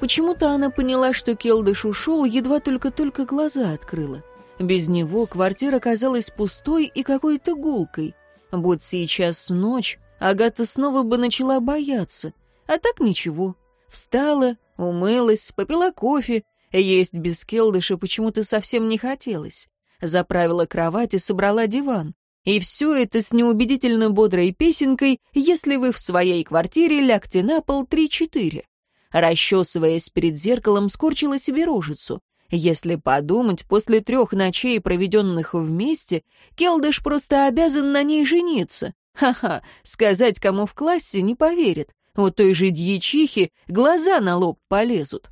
Почему-то она поняла, что Келдыш ушел, едва только-только глаза открыла. Без него квартира казалась пустой и какой-то гулкой. Будь сейчас ночь, Агата снова бы начала бояться. А так ничего. Встала, умылась, попила кофе. Есть без Келдыша почему-то совсем не хотелось. Заправила кровать и собрала диван. И все это с неубедительно бодрой песенкой «Если вы в своей квартире, лягте на пол три-четыре». Расчесываясь перед зеркалом, скорчила себе рожицу. Если подумать, после трех ночей, проведенных вместе, Келдыш просто обязан на ней жениться. Ха-ха, сказать кому в классе не поверит. У той же дьячихи глаза на лоб полезут.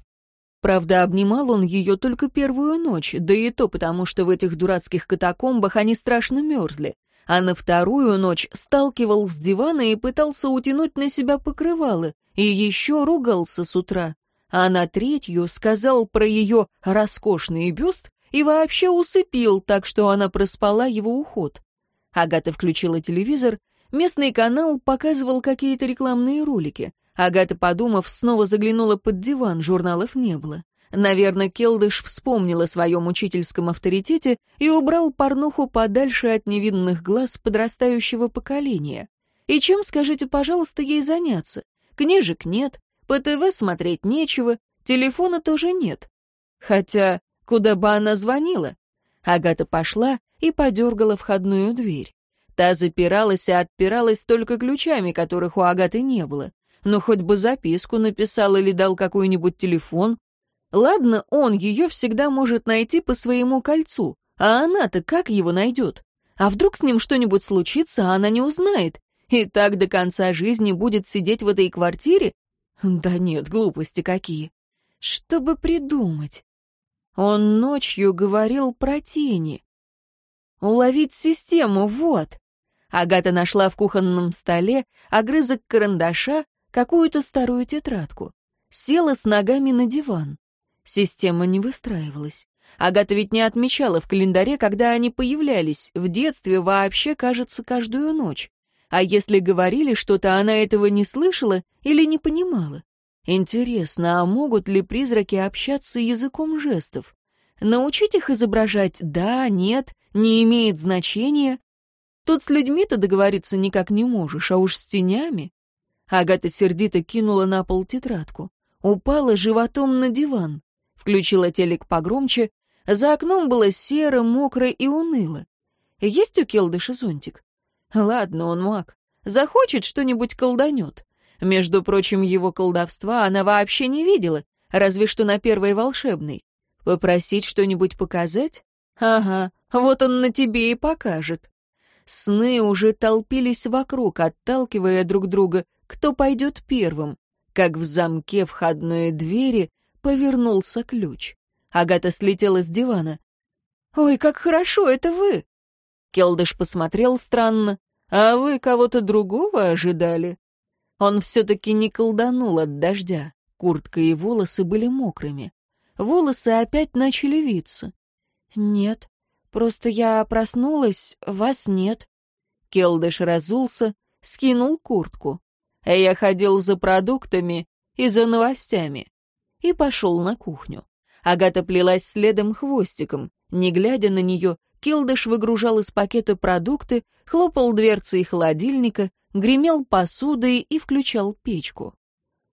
Правда, обнимал он ее только первую ночь, да и то потому, что в этих дурацких катакомбах они страшно мерзли. А на вторую ночь сталкивал с дивана и пытался утянуть на себя покрывало, и еще ругался с утра а на третью сказал про ее роскошный бюст и вообще усыпил, так что она проспала его уход. Агата включила телевизор, местный канал показывал какие-то рекламные ролики. Агата, подумав, снова заглянула под диван, журналов не было. Наверное, Келдыш вспомнил о своем учительском авторитете и убрал порнуху подальше от невинных глаз подрастающего поколения. И чем, скажите, пожалуйста, ей заняться? Книжек нет, по ТВ смотреть нечего, телефона тоже нет. Хотя, куда бы она звонила? Агата пошла и подергала входную дверь. Та запиралась и отпиралась только ключами, которых у Агаты не было. Но хоть бы записку написал или дал какой-нибудь телефон. Ладно, он ее всегда может найти по своему кольцу, а она-то как его найдет? А вдруг с ним что-нибудь случится, а она не узнает? И так до конца жизни будет сидеть в этой квартире, да нет, глупости какие. Что бы придумать? Он ночью говорил про тени. Уловить систему, вот. Агата нашла в кухонном столе огрызок карандаша, какую-то старую тетрадку. Села с ногами на диван. Система не выстраивалась. Агата ведь не отмечала в календаре, когда они появлялись. В детстве вообще, кажется, каждую ночь. А если говорили что-то, она этого не слышала или не понимала? Интересно, а могут ли призраки общаться языком жестов? Научить их изображать «да», «нет», не имеет значения. Тут с людьми-то договориться никак не можешь, а уж с тенями. Агата сердито кинула на пол тетрадку. Упала животом на диван. Включила телек погромче. За окном было серо, мокро и уныло. Есть у Келдыша зонтик? Ладно, он маг. Захочет, что-нибудь колданет. Между прочим, его колдовства она вообще не видела, разве что на первой волшебной. Попросить что-нибудь показать? Ага, вот он на тебе и покажет. Сны уже толпились вокруг, отталкивая друг друга, кто пойдет первым. Как в замке входной двери повернулся ключ. Агата слетела с дивана. «Ой, как хорошо, это вы!» Келдыш посмотрел странно. «А вы кого-то другого ожидали?» Он все-таки не колданул от дождя. Куртка и волосы были мокрыми. Волосы опять начали виться. «Нет, просто я проснулась, вас нет». Келдыш разулся, скинул куртку. Я ходил за продуктами и за новостями. И пошел на кухню. Агата плелась следом хвостиком. Не глядя на нее, Келдыш выгружал из пакета продукты, хлопал дверцей холодильника, гремел посудой и включал печку.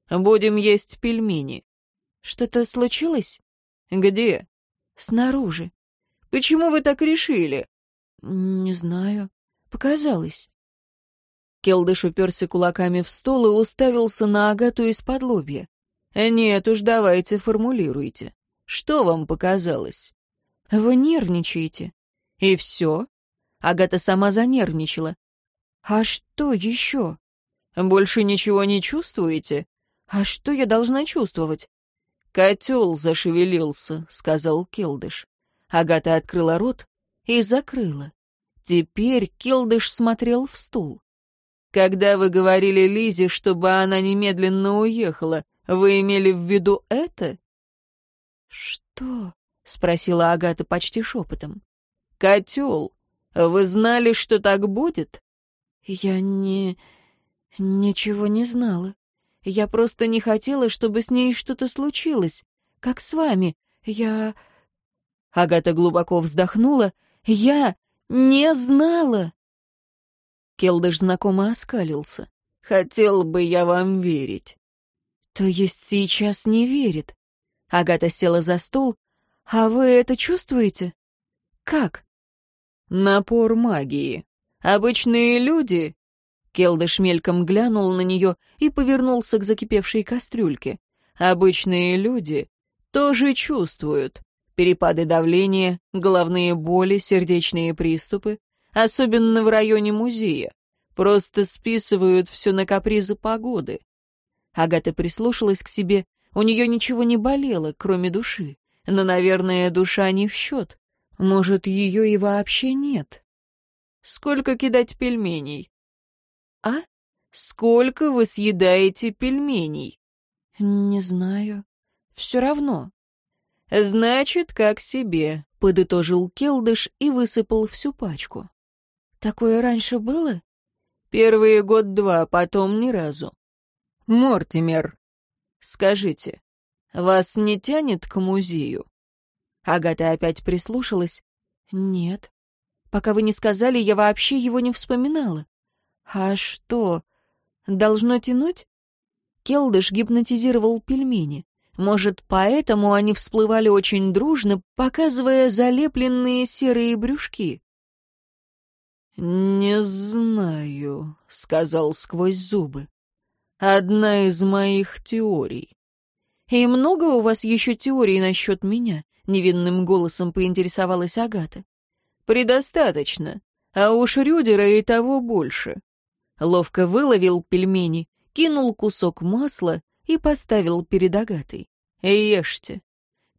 «Будем есть пельмени». «Что-то случилось?» «Где?» «Снаружи». «Почему вы так решили?» «Не знаю. Показалось». Келдыш уперся кулаками в стол и уставился на Агату из-под лобья. «Нет уж, давайте формулируйте. Что вам показалось?» «Вы нервничаете». «И все?» Агата сама занервничала. «А что еще?» «Больше ничего не чувствуете?» «А что я должна чувствовать?» «Котел зашевелился», — сказал Келдыш. Агата открыла рот и закрыла. Теперь Келдыш смотрел в стул. «Когда вы говорили Лизе, чтобы она немедленно уехала, вы имели в виду это?» «Что?» — спросила Агата почти шепотом. «Котел. Вы знали, что так будет?» «Я не... ничего не знала. Я просто не хотела, чтобы с ней что-то случилось. Как с вами. Я...» Агата глубоко вздохнула. «Я не знала!» Келдыш знакомо оскалился. «Хотел бы я вам верить». «То есть сейчас не верит?» Агата села за стол. «А вы это чувствуете?» «Как?» «Напор магии. Обычные люди...» Келдыш мельком глянул на нее и повернулся к закипевшей кастрюльке. «Обычные люди тоже чувствуют. Перепады давления, головные боли, сердечные приступы, особенно в районе музея. Просто списывают все на капризы погоды. Агата прислушалась к себе, у нее ничего не болело, кроме души. Но, наверное, душа не в счет. Может, ее и вообще нет. Сколько кидать пельменей? А? Сколько вы съедаете пельменей? Не знаю. Все равно. Значит, как себе, подытожил Келдыш и высыпал всю пачку. Такое раньше было? Первые год-два, потом ни разу. Мортимер, скажите, вас не тянет к музею? Агата опять прислушалась. Нет. Пока вы не сказали, я вообще его не вспоминала. А что, должно тянуть? Келдыш гипнотизировал пельмени. Может, поэтому они всплывали очень дружно, показывая залепленные серые брюшки. «Не знаю», — сказал сквозь зубы. «Одна из моих теорий». «И много у вас еще теорий насчет меня?» — невинным голосом поинтересовалась Агата. «Предостаточно. А уж Рюдера и того больше». Ловко выловил пельмени, кинул кусок масла и поставил перед Агатой. «Ешьте».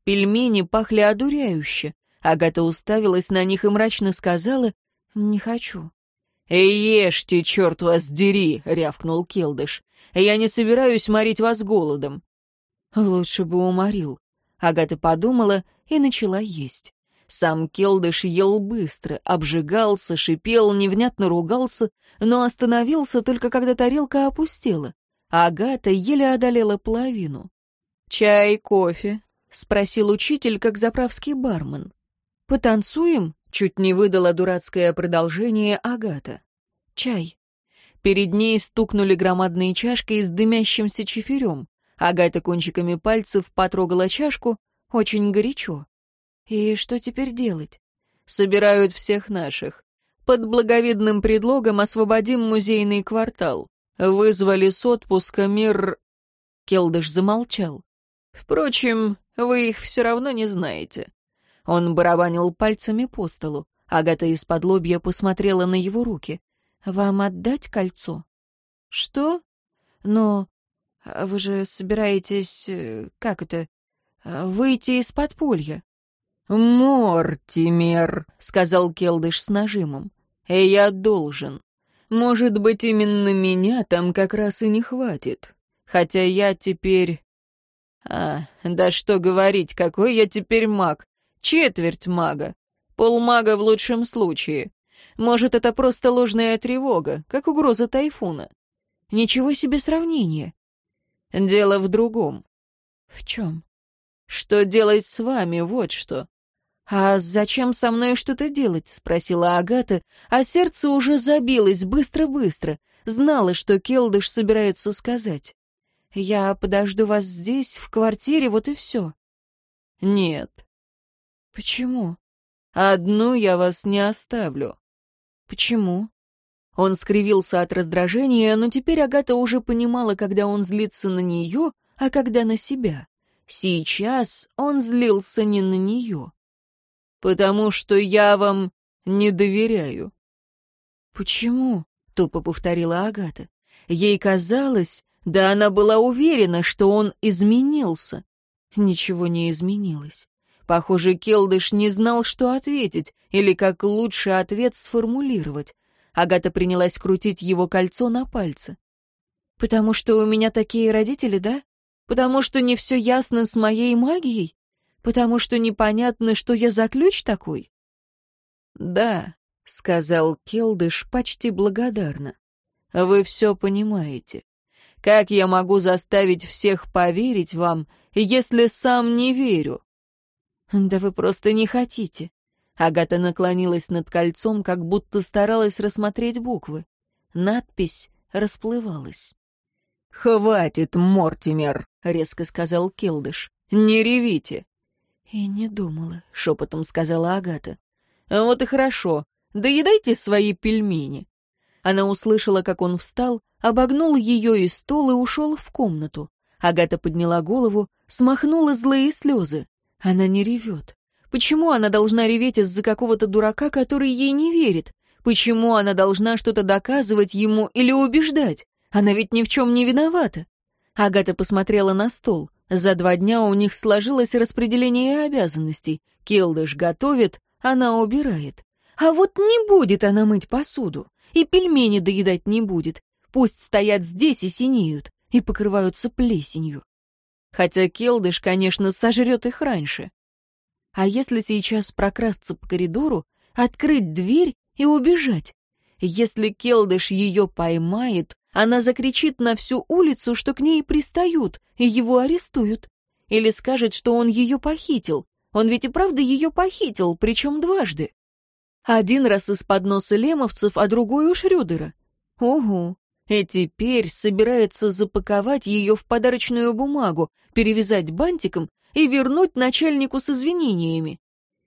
Пельмени пахли одуряюще. Агата уставилась на них и мрачно сказала «Не хочу». «Ешьте, черт вас дери!» — рявкнул Келдыш. «Я не собираюсь морить вас голодом». «Лучше бы уморил». Агата подумала и начала есть. Сам Келдыш ел быстро, обжигался, шипел, невнятно ругался, но остановился только когда тарелка опустела. Агата еле одолела половину. «Чай, кофе?» — спросил учитель, как заправский бармен. «Потанцуем?» — чуть не выдала дурацкое продолжение Агата. «Чай». Перед ней стукнули громадные чашки с дымящимся чиферем. Агата кончиками пальцев потрогала чашку. Очень горячо. И что теперь делать? Собирают всех наших. Под благовидным предлогом освободим музейный квартал. Вызвали с отпуска мир... Келдыш замолчал. Впрочем, вы их все равно не знаете. Он барабанил пальцами по столу. Агата из-под лобья посмотрела на его руки. «Вам отдать кольцо?» «Что?» «Но вы же собираетесь... Э, как это? Выйти из подполья?» «Мортимер», — сказал Келдыш с нажимом. «Я должен. Может быть, именно меня там как раз и не хватит. Хотя я теперь...» «А, да что говорить, какой я теперь маг. Четверть мага. Полмага в лучшем случае. Может, это просто ложная тревога, как угроза тайфуна. Ничего себе сравнение. Дело в другом. В чем? Что делать с вами, вот что. «А зачем со мной что-то делать?» — спросила Агата, а сердце уже забилось быстро-быстро, знала, что Келдыш собирается сказать. «Я подожду вас здесь, в квартире, вот и все». «Нет». «Почему?» «Одну я вас не оставлю». «Почему?» Он скривился от раздражения, но теперь Агата уже понимала, когда он злится на нее, а когда на себя. Сейчас он злился не на нее потому что я вам не доверяю». «Почему?» — тупо повторила Агата. Ей казалось, да она была уверена, что он изменился. Ничего не изменилось. Похоже, Келдыш не знал, что ответить, или как лучше ответ сформулировать. Агата принялась крутить его кольцо на пальце. «Потому что у меня такие родители, да? Потому что не все ясно с моей магией? Потому что непонятно, что я за ключ такой? Да, сказал Келдыш почти благодарно. Вы все понимаете. Как я могу заставить всех поверить вам, если сам не верю?» «Да вы просто не хотите». Агата наклонилась над кольцом, как будто старалась рассмотреть буквы. Надпись расплывалась. «Хватит, Мортимер!» — резко сказал Келдыш. «Не ревите!» «И не думала», — шепотом сказала Агата. «Вот и хорошо. Доедайте свои пельмени». Она услышала, как он встал, обогнул ее и стол и ушел в комнату. Агата подняла голову, смахнула злые слезы. Она не ревет. Почему она должна реветь из-за какого-то дурака, который ей не верит? Почему она должна что-то доказывать ему или убеждать? Она ведь ни в чем не виновата. Агата посмотрела на стол. За два дня у них сложилось распределение обязанностей. Келдыш готовит, она убирает. А вот не будет она мыть посуду. И пельмени доедать не будет. Пусть стоят здесь и синеют, и покрываются плесенью. Хотя Келдыш, конечно, сожрет их раньше. А если сейчас прокрасться по коридору, открыть дверь и убежать? Если Келдыш ее поймает, она закричит на всю улицу, что к ней пристают, и его арестуют. Или скажет, что он ее похитил. Он ведь и правда ее похитил, причем дважды. Один раз из-под носа лемовцев, а другой у Шрюдера. Ого. И теперь собирается запаковать ее в подарочную бумагу, перевязать бантиком и вернуть начальнику с извинениями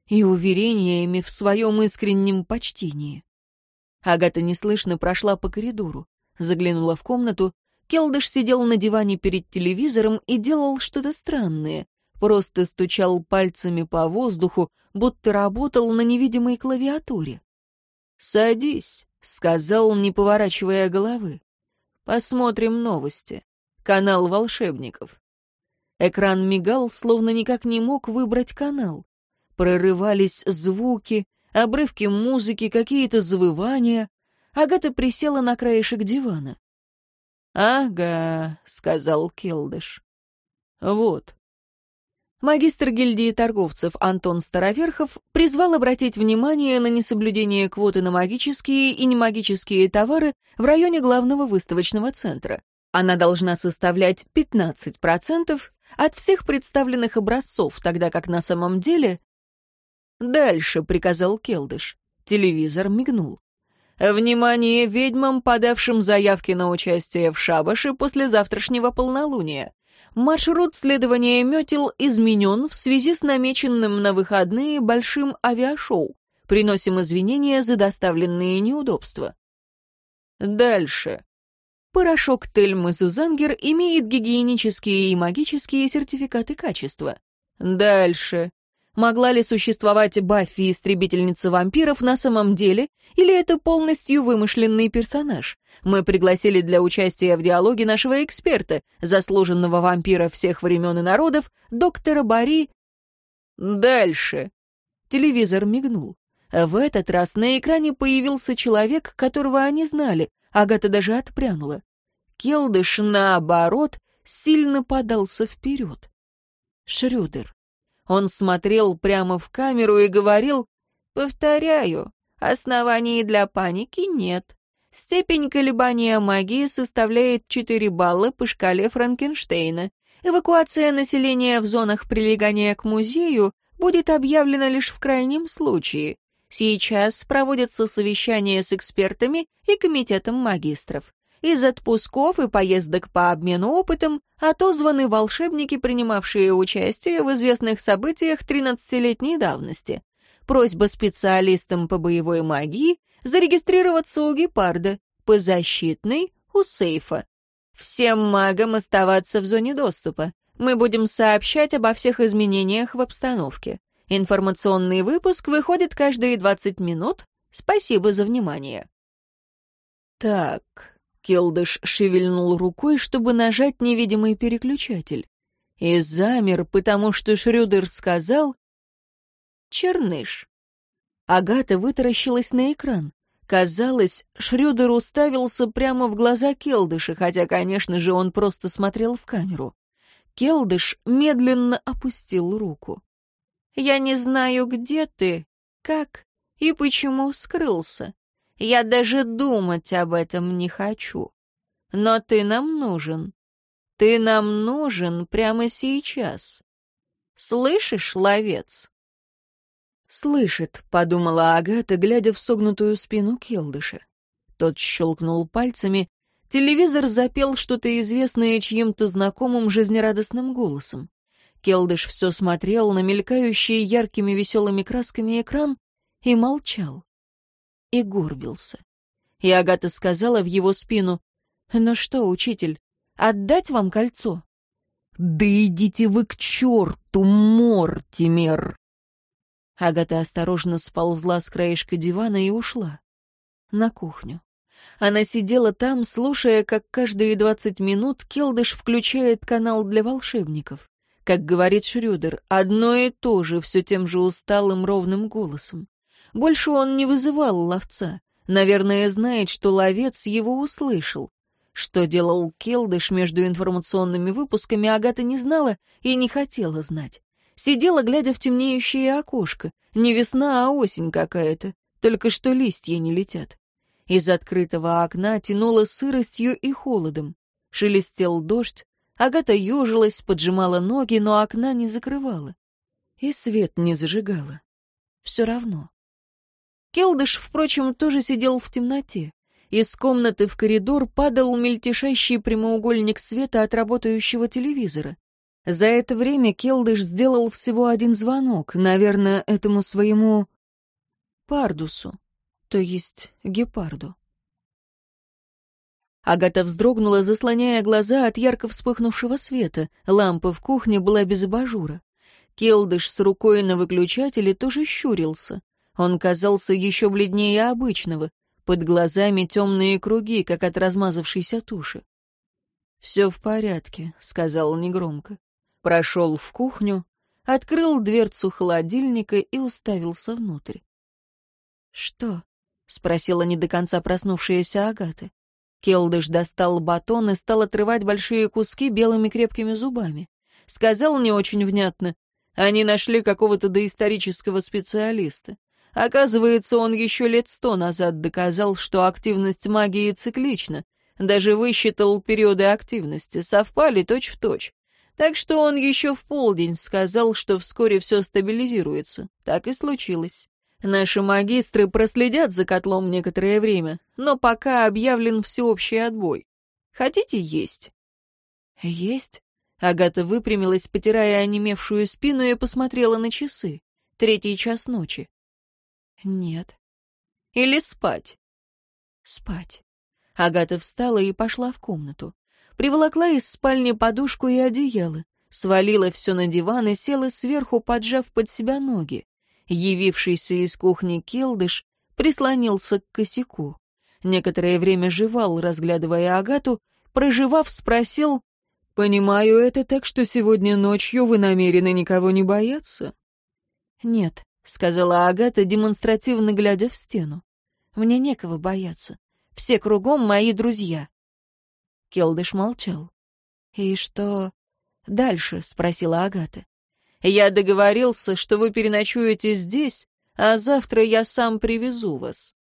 и уверениями в своем искреннем почтении. Агата неслышно прошла по коридору, заглянула в комнату. Келдыш сидел на диване перед телевизором и делал что-то странное. Просто стучал пальцами по воздуху, будто работал на невидимой клавиатуре. «Садись», — сказал, не поворачивая головы. «Посмотрим новости. Канал волшебников». Экран мигал, словно никак не мог выбрать канал. Прорывались звуки, обрывки музыки, какие-то завывания. Агата присела на краешек дивана. «Ага», — сказал Келдыш. «Вот». Магистр гильдии торговцев Антон Староверхов призвал обратить внимание на несоблюдение квоты на магические и немагические товары в районе главного выставочного центра. Она должна составлять 15% от всех представленных образцов, тогда как на самом деле «Дальше», — приказал Келдыш. Телевизор мигнул. «Внимание ведьмам, подавшим заявки на участие в шабаше после завтрашнего полнолуния. Маршрут следования метел изменен в связи с намеченным на выходные большим авиашоу. Приносим извинения за доставленные неудобства». Дальше. Порошок Тельмы Зузангер имеет гигиенические и магические сертификаты качества. Дальше. Могла ли существовать Баффи, истребительница вампиров, на самом деле, или это полностью вымышленный персонаж? Мы пригласили для участия в диалоге нашего эксперта, заслуженного вампира всех времен и народов, доктора Бари. Дальше. Телевизор мигнул. В этот раз на экране появился человек, которого они знали. Агата даже отпрянула. Келдыш, наоборот, сильно подался вперед. Шрюдер. Он смотрел прямо в камеру и говорил, «Повторяю, оснований для паники нет. Степень колебания магии составляет 4 балла по шкале Франкенштейна. Эвакуация населения в зонах прилегания к музею будет объявлена лишь в крайнем случае. Сейчас проводятся совещания с экспертами и комитетом магистров. Из отпусков и поездок по обмену опытом отозваны волшебники, принимавшие участие в известных событиях 13-летней давности. Просьба специалистам по боевой магии зарегистрироваться у гепарда, по защитной — у сейфа. Всем магам оставаться в зоне доступа. Мы будем сообщать обо всех изменениях в обстановке. Информационный выпуск выходит каждые 20 минут. Спасибо за внимание. Так, Келдыш шевельнул рукой, чтобы нажать невидимый переключатель. И замер, потому что Шрюдер сказал «Черныш». Агата вытаращилась на экран. Казалось, Шрюдер уставился прямо в глаза Келдыша, хотя, конечно же, он просто смотрел в камеру. Келдыш медленно опустил руку. «Я не знаю, где ты, как и почему скрылся. Я даже думать об этом не хочу. но ты нам нужен. Ты нам нужен прямо сейчас. Слышишь, ловец?» «Слышит», — подумала Агата, глядя в согнутую спину Келдыша. Тот щелкнул пальцами. Телевизор запел что-то известное чьим-то знакомым жизнерадостным голосом. Келдыш все смотрел на мелькающий яркими веселыми красками экран и молчал. И горбился. И Агата сказала в его спину, «Ну что, учитель, отдать вам кольцо?» «Да идите вы к черту, Мортимер!» Агата осторожно сползла с краешка дивана и ушла. На кухню. Она сидела там, слушая, как каждые двадцать минут Келдыш включает канал для волшебников. Как говорит Шрюдер, одно и то же, все тем же усталым ровным голосом. Больше он не вызывал ловца. Наверное, знает, что ловец его услышал. Что делал Келдыш между информационными выпусками, Агата не знала и не хотела знать. Сидела, глядя в темнеющее окошко. Не весна, а осень какая-то. Только что листья не летят. Из открытого окна тянуло сыростью и холодом. Шелестел дождь. Агата ежилась, поджимала ноги, но окна не закрывала. И свет не зажигала. Все равно. Келдыш, впрочем, тоже сидел в темноте. Из комнаты в коридор падал мельтешащий прямоугольник света от работающего телевизора. За это время Келдыш сделал всего один звонок, наверное, этому своему пардусу, то есть гепарду. Агата вздрогнула, заслоняя глаза от ярко вспыхнувшего света. Лампа в кухне была без абажура. Келдыш с рукой на выключателе тоже щурился. Он казался еще бледнее обычного. Под глазами темные круги, как от размазавшейся туши. «Все в порядке», — сказал негромко прошел в кухню, открыл дверцу холодильника и уставился внутрь. «Что?» — спросила не до конца проснувшаяся Агата. Келдыш достал батон и стал отрывать большие куски белыми крепкими зубами. Сказал не очень внятно. Они нашли какого-то доисторического специалиста. Оказывается, он еще лет сто назад доказал, что активность магии циклична. Даже высчитал периоды активности, совпали точь-в-точь. Так что он еще в полдень сказал, что вскоре все стабилизируется. Так и случилось. Наши магистры проследят за котлом некоторое время, но пока объявлен всеобщий отбой. Хотите есть? Есть? Агата выпрямилась, потирая онемевшую спину, и посмотрела на часы. Третий час ночи. Нет. Или спать? Спать. Агата встала и пошла в комнату приволокла из спальни подушку и одеяло, свалила все на диван и села сверху, поджав под себя ноги. Явившийся из кухни Келдыш прислонился к косяку. Некоторое время жевал, разглядывая Агату, проживав, спросил, «Понимаю это так, что сегодня ночью вы намерены никого не бояться?» «Нет», — сказала Агата, демонстративно глядя в стену. «Мне некого бояться. Все кругом мои друзья. Келдыш молчал. «И что дальше?» — спросила Агата. «Я договорился, что вы переночуете здесь, а завтра я сам привезу вас».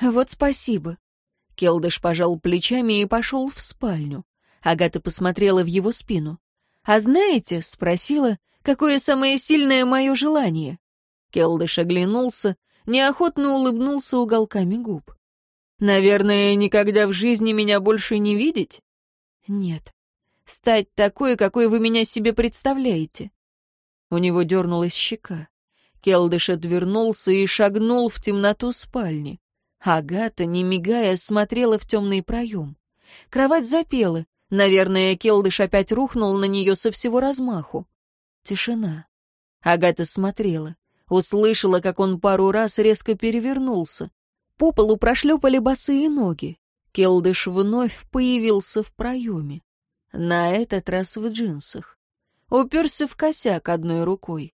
«Вот спасибо». Келдыш пожал плечами и пошел в спальню. Агата посмотрела в его спину. «А знаете?» — спросила, «какое самое сильное мое желание?» Келдыш оглянулся, неохотно улыбнулся уголками губ. Наверное, никогда в жизни меня больше не видеть? Нет. Стать такой, какой вы меня себе представляете. У него дернулась щека. Келдыш отвернулся и шагнул в темноту спальни. Агата, не мигая, смотрела в темный проем. Кровать запела. Наверное, Келдыш опять рухнул на нее со всего размаху. Тишина. Агата смотрела. Услышала, как он пару раз резко перевернулся. По полу прошлепали босые ноги. Келдыш вновь появился в проеме. На этот раз в джинсах. Уперся в косяк одной рукой.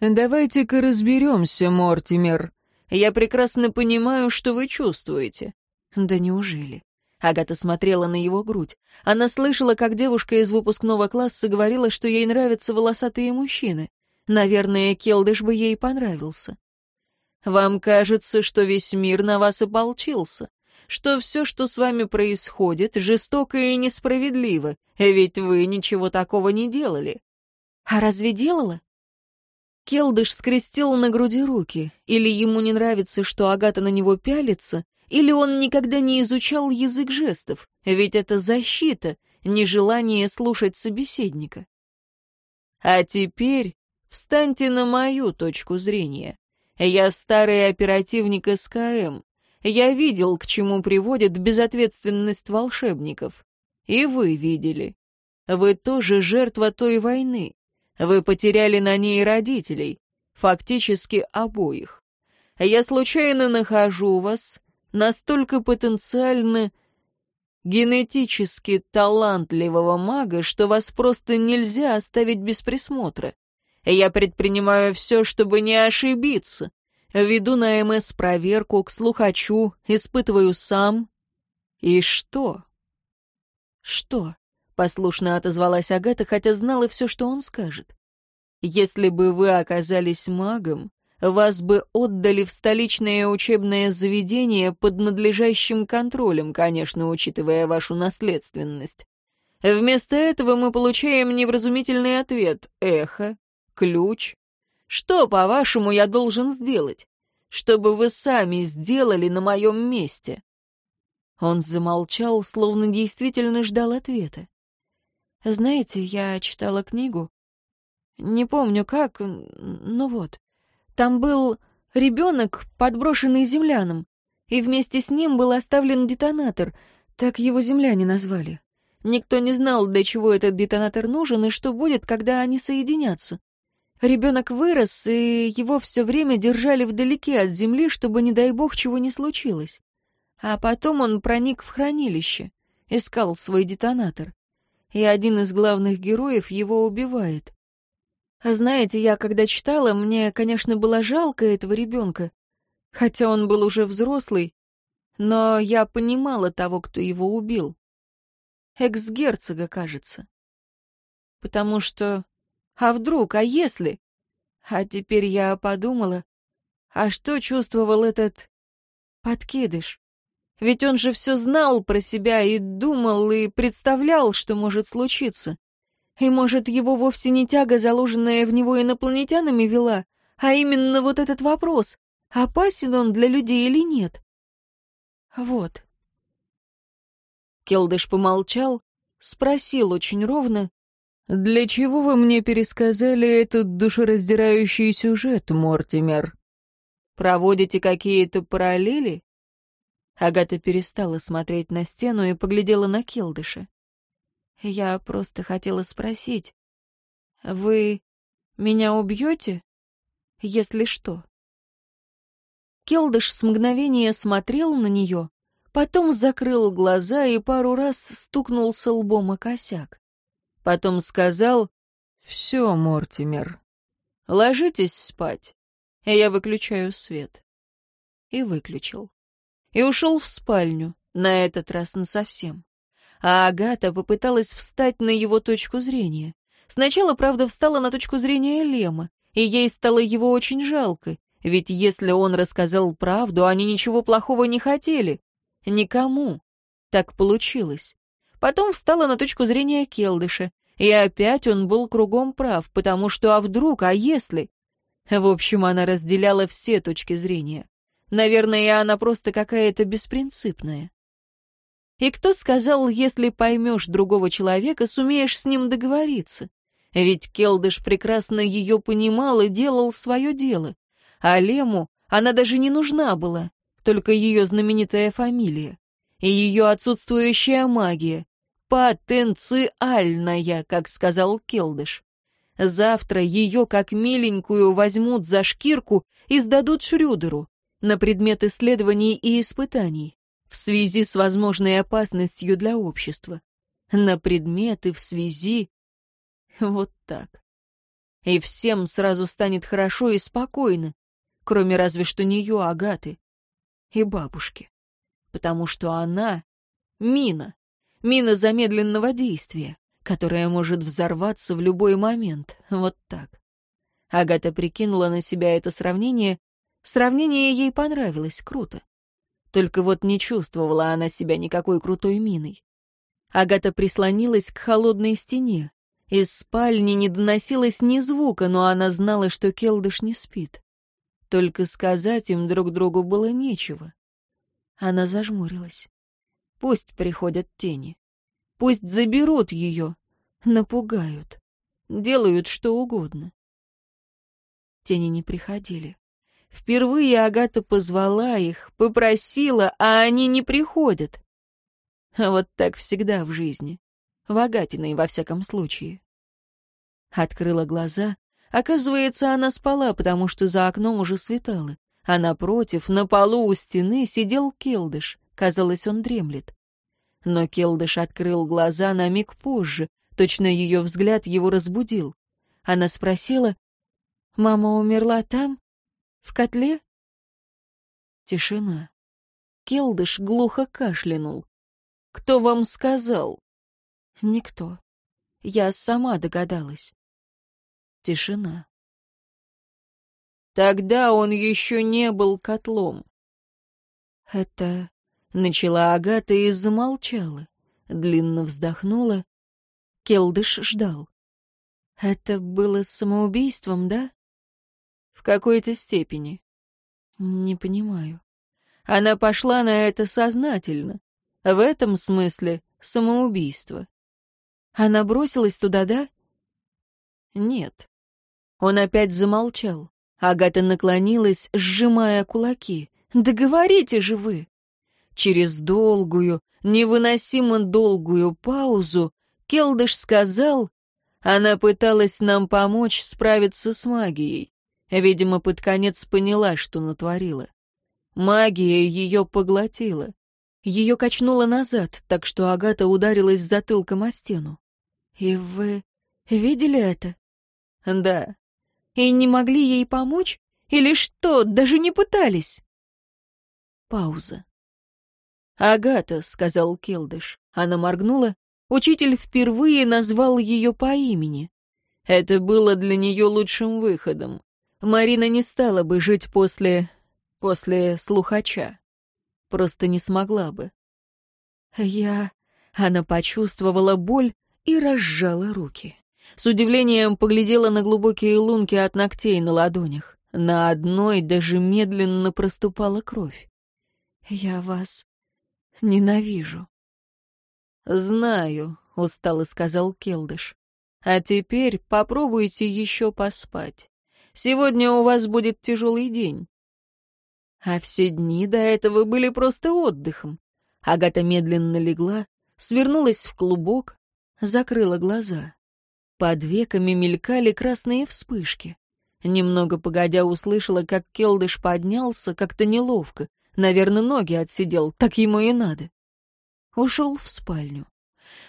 «Давайте-ка разберемся, Мортимер. Я прекрасно понимаю, что вы чувствуете». «Да неужели?» Агата смотрела на его грудь. Она слышала, как девушка из выпускного класса говорила, что ей нравятся волосатые мужчины. Наверное, Келдыш бы ей понравился. Вам кажется, что весь мир на вас ополчился, что все, что с вами происходит, жестоко и несправедливо, ведь вы ничего такого не делали. А разве делала? Келдыш скрестил на груди руки. Или ему не нравится, что Агата на него пялится, или он никогда не изучал язык жестов, ведь это защита, нежелание слушать собеседника. А теперь встаньте на мою точку зрения. Я старый оперативник СКМ. Я видел, к чему приводит безответственность волшебников. И вы видели. Вы тоже жертва той войны. Вы потеряли на ней родителей, фактически обоих. Я случайно нахожу вас, настолько потенциально генетически талантливого мага, что вас просто нельзя оставить без присмотра. Я предпринимаю все, чтобы не ошибиться. Веду на МС проверку, к слухачу, испытываю сам. И что? Что? Послушно отозвалась Агата, хотя знала все, что он скажет. Если бы вы оказались магом, вас бы отдали в столичное учебное заведение под надлежащим контролем, конечно, учитывая вашу наследственность. Вместо этого мы получаем невразумительный ответ «эхо», «ключ». Что, по-вашему, я должен сделать? Чтобы вы сами сделали на моем месте. Он замолчал, словно действительно ждал ответа. Знаете, я читала книгу. Не помню как, но вот. Там был ребенок, подброшенный земляном, и вместе с ним был оставлен детонатор, так его земляне назвали. Никто не знал, для чего этот детонатор нужен и что будет, когда они соединятся. Ребенок вырос, и его все время держали вдалеке от земли, чтобы, не дай бог, чего не случилось. А потом он проник в хранилище, искал свой детонатор. И один из главных героев его убивает. А знаете, я когда читала, мне, конечно, было жалко этого ребенка, хотя он был уже взрослый, но я понимала того, кто его убил. Экс-герцога, кажется. Потому что... А вдруг, а если? А теперь я подумала, а что чувствовал этот подкидыш? Ведь он же все знал про себя и думал, и представлял, что может случиться. И, может, его вовсе не тяга, заложенная в него инопланетянами, вела, а именно вот этот вопрос, опасен он для людей или нет? Вот. Келдыш помолчал, спросил очень ровно, «Для чего вы мне пересказали этот душераздирающий сюжет, Мортимер? Проводите какие-то параллели?» Агата перестала смотреть на стену и поглядела на Келдыша. Я просто хотела спросить, вы меня убьете, если что? Келдыш с мгновения смотрел на нее, потом закрыл глаза и пару раз стукнулся лбом о косяк. Потом сказал «Все, Мортимер, ложитесь спать, я выключаю свет». И выключил. И ушел в спальню, на этот раз насовсем а Агата попыталась встать на его точку зрения. Сначала, правда, встала на точку зрения Лема, и ей стало его очень жалко, ведь если он рассказал правду, они ничего плохого не хотели. Никому. Так получилось. Потом встала на точку зрения Келдыша, и опять он был кругом прав, потому что а вдруг, а если? В общем, она разделяла все точки зрения. Наверное, она просто какая-то беспринципная. И кто сказал, если поймешь другого человека, сумеешь с ним договориться? Ведь Келдыш прекрасно ее понимал и делал свое дело. А Лему она даже не нужна была, только ее знаменитая фамилия. И ее отсутствующая магия. Потенциальная, как сказал Келдыш. Завтра ее, как миленькую, возьмут за шкирку и сдадут Шрюдеру на предмет исследований и испытаний в связи с возможной опасностью для общества, на предметы в связи... Вот так. И всем сразу станет хорошо и спокойно, кроме разве что нее, Агаты, и бабушки. Потому что она — мина, мина замедленного действия, которая может взорваться в любой момент, вот так. Агата прикинула на себя это сравнение. Сравнение ей понравилось, круто. Только вот не чувствовала она себя никакой крутой миной. Агата прислонилась к холодной стене. Из спальни не доносилось ни звука, но она знала, что Келдыш не спит. Только сказать им друг другу было нечего. Она зажмурилась. Пусть приходят тени. Пусть заберут ее, напугают, делают что угодно. Тени не приходили. Впервые Агата позвала их, попросила, а они не приходят. А вот так всегда в жизни. В Агатиной, во всяком случае. Открыла глаза. Оказывается, она спала, потому что за окном уже светало. А напротив, на полу у стены, сидел Келдыш. Казалось, он дремлет. Но Келдыш открыл глаза на миг позже. Точно ее взгляд его разбудил. Она спросила, «Мама умерла там? В котле?» Тишина. Келдыш глухо кашлянул. «Кто вам сказал?» «Никто. Я сама догадалась». Тишина. Тогда он еще не был котлом. «Это...» — начала Агата и замолчала. Длинно вздохнула. Келдыш ждал. «Это было самоубийством, да?» «В какой-то степени». «Не понимаю». Она пошла на это сознательно. В этом смысле самоубийство. Она бросилась туда, да? Нет. Он опять замолчал. Агата наклонилась, сжимая кулаки. «Да говорите же вы!» Через долгую, невыносимо долгую паузу Келдыш сказал, она пыталась нам помочь справиться с магией. Видимо, под конец поняла, что натворила. Магия ее поглотила. Ее качнуло назад, так что Агата ударилась затылком о стену. «И вы видели это?» «Да». «И не могли ей помочь? Или что, даже не пытались?» Пауза. «Агата», — сказал Келдыш. Она моргнула. Учитель впервые назвал ее по имени. Это было для нее лучшим выходом. Марина не стала бы жить после... после слухача. Просто не смогла бы. Я... Она почувствовала боль и разжала руки. С удивлением поглядела на глубокие лунки от ногтей на ладонях. На одной даже медленно проступала кровь. «Я вас ненавижу». «Знаю», — устало сказал Келдыш. «А теперь попробуйте еще поспать. Сегодня у вас будет тяжелый день. А все дни до этого были просто отдыхом. Агата медленно легла, свернулась в клубок, закрыла глаза. Под веками мелькали красные вспышки. Немного погодя услышала, как Келдыш поднялся, как-то неловко. Наверное, ноги отсидел, так ему и надо. Ушел в спальню.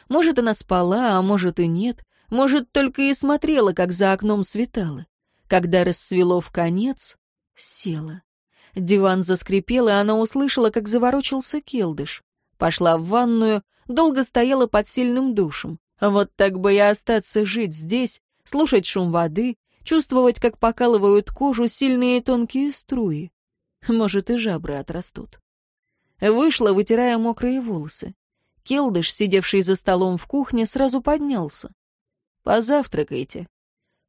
Может, она спала, а может и нет. Может, только и смотрела, как за окном светало. Когда рассвело в конец, села. Диван заскрипел, и она услышала, как заворочился келдыш. Пошла в ванную, долго стояла под сильным душем. Вот так бы и остаться жить здесь, слушать шум воды, чувствовать, как покалывают кожу сильные тонкие струи. Может, и жабры отрастут. Вышла, вытирая мокрые волосы. Келдыш, сидевший за столом в кухне, сразу поднялся. «Позавтракайте».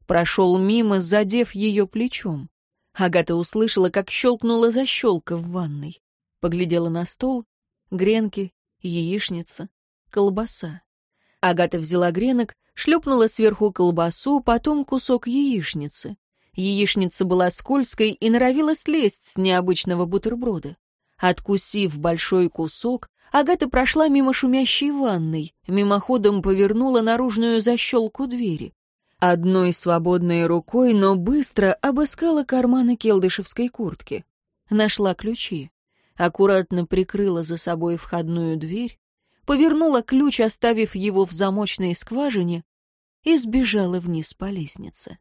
Прошел мимо, задев ее плечом. Агата услышала, как щелкнула защелка в ванной. Поглядела на стол. Гренки, яичница, колбаса. Агата взяла гренок, шлепнула сверху колбасу, потом кусок яичницы. Яичница была скользкой и норовила слезть с необычного бутерброда. Откусив большой кусок, Агата прошла мимо шумящей ванной, мимоходом повернула наружную защелку двери. Одной свободной рукой, но быстро обыскала карманы келдышевской куртки. Нашла ключи. Аккуратно прикрыла за собой входную дверь, повернула ключ, оставив его в замочной скважине, и сбежала вниз по лестнице.